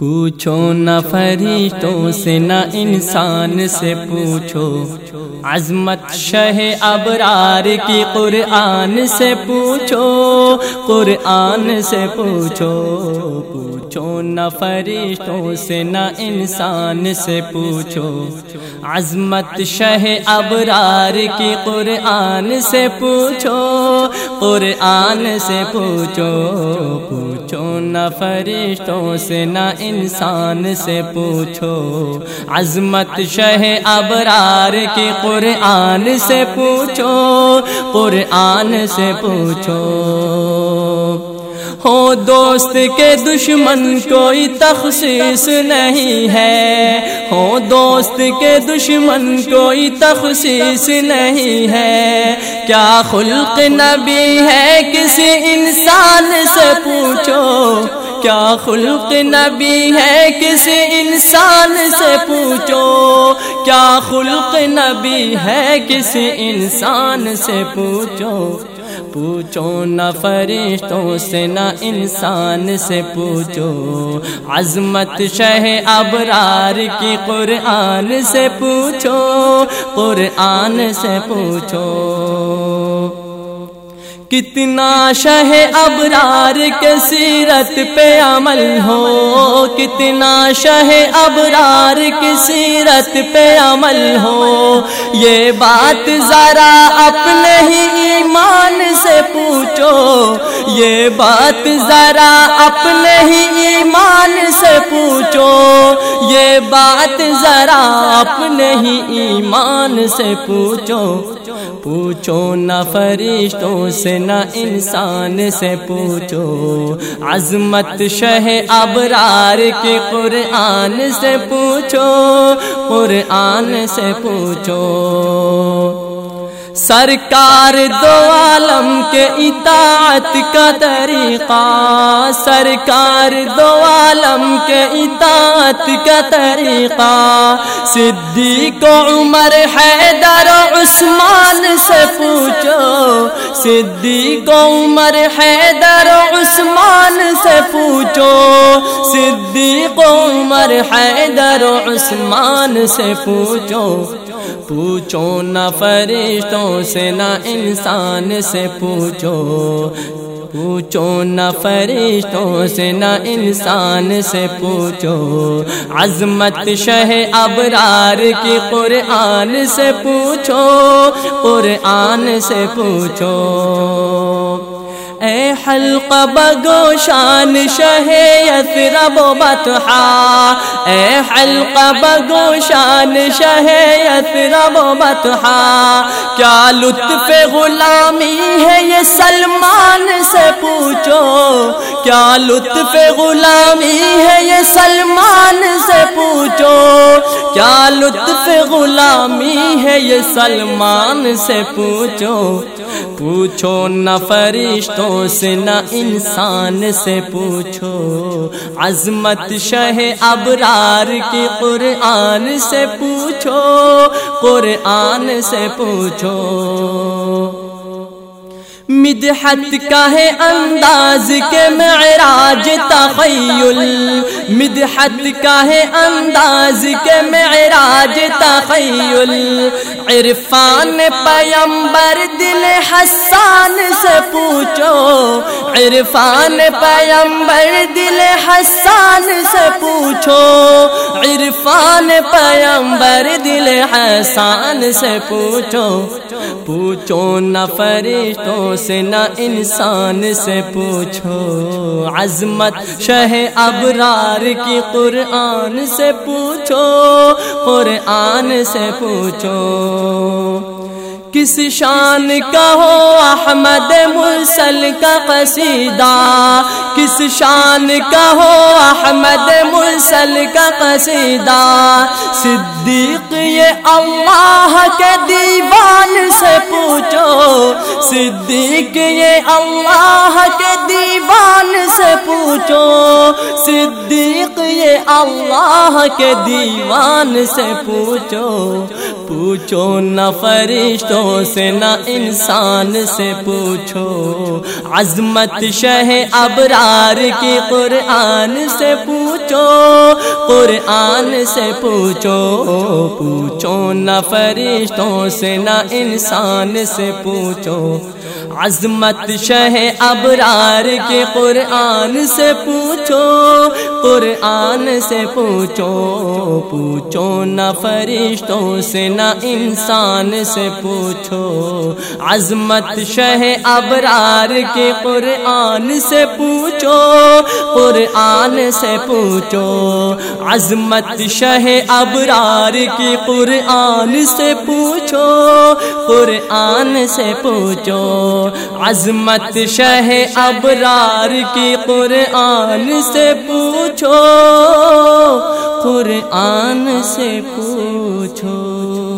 پوچھو نہ فرشتوں سے، نہ انسان سے پوچھو۔ عظمت شہ ابرار کی قرآن سے پوچھو، قرآن سے پوچھو۔ پوچھو نہ فرشتوں سے، نہ انسان سے پوچھو۔ عظمت شہ ابرار کی قرآن سے پوچھو۔ قرآن سے پوچھو پوچھو نہ فرشتوں سے، نہ انسان سے پوچھو۔ عظمت شہ ابرار کی قرآن سے پوچھو، قرآن سے پوچھو۔ ہو دوست کے دشمن کوئی تخصیص نہیں ہے۔ ہو دوست کے دشمن کوئی تخصیص نہیں ہے۔ کیا خلق نبی ہے کسی انسان سے پوچھو۔ کیا خلق نبی ہے کسی انسان سے پوچھو۔ کیا خلق نبی ہے کسی انسان سے پوچھو۔ پوچھو نہ فرشتوں سے، نہ انسان سے پوچھو۔ عظمت شہ ابرار کی قرآن سے پوچھو، قرآن سے پوچھو۔ کتنا شہ ابرار کے سیرت پہ عمل ہو، کتنا شہ ابرار کی سیرت پہ عمل ہو۔ یہ بات ذرا اپنے پوچھو، یہ بات ذرا اپنے ہی ایمان سے پوچھو۔ یہ بات ذرا اپنے ہی ایمان سے پوچھو۔ پوچھو نہ فرشتوں سے، نہ انسان سے پوچھو۔ عظمت شہ ابرار کے قرآن سے پوچھو۔ قرآن سے پوچھو۔ سرکار دو عالم کے اطاعت کا طریقہ، سرکار دو عالم کے اطاعت کا طریقہ۔ صدیق عمر حیدر عثمان سے پوچھو۔ صدیق عمر حیدر عثمان سے پوچھو۔ صدیق عمر حیدر عثمان سے پوچھو۔ پوچھو نہ فرشتوں سے، نہ انسان سے پوچھو۔ پوچھو نہ فرشتوں سے، نہ انسان سے پوچھو۔ عظمت شہ ابرار کی قرآن سے پوچھو، قرآن سے پوچھو۔ اے حلق بگو شان شہ یثرب بطحا اے حلق بگو شان شہ یثرب بطحا کیا لطف غلامی ہے یہ سلمان سے پوچھو۔ کیا لطف غلامی ہے یہ سلمان سے پوچھو۔ کیا لطف غلامی ہے یہ سلمان سے پوچھو۔ پوچھو نہ فرشتوں سے، نہ انسان سے پوچھو۔ عظمت شہ ابرار کی قرآن سے پوچھو۔ قرآن سے پوچھو۔ مدحت کا ہے انداز کے معراج تخیل۔ مدحت کا ہے انداز کے معراج تخیل۔ عرفان پیمبر دل حسان سے پوچھو۔ عرفان پیمبر دل حسان سے پوچھو۔ عرفان پیمبر دل حسان سے پوچھو۔ پوچھو نہ فرشتوں سے، نہ انسان سے پوچھو۔ عظمت شہ ابرار کی قرآن سے پوچھو۔ قرآن سے پوچھو۔ کس شان کا ہو احمد مرسل کا قصیدہ؟ کس شان کا ہو احمد مرسل کا قصیدہ؟ صدیق یہ اللہ کے دل صدیق، یہ اللہ کے دیوان سے پوچھو۔ صدیق، یہ اللہ کے دیوان سے پوچھو۔ پوچھو نہ فرشتوں سے، نہ انسان سے پوچھو۔ عظمت شہ ابرار کی قرآن سے پوچھو۔ قرآن سے پوچھو۔ پوچھو نہ فرشتوں سے، نہ انسان سے پوچھو۔ عظمت شہ ابرار کے قرآن سے پوچھو، قرآن سے پوچھو پوچھو نہ فرشتوں سے، نہ انسان سے پوچھو۔ عظمت شہ ابرار کے قرآن سے پوچھو، قرآن سے پوچھو۔ عظمت شہ ابرار کی قرآن سے پوچھو، قرآن سے پوچھو۔ عظمت شہ ابرار کی قرآن سے پوچھو قرآن سے پوچھو۔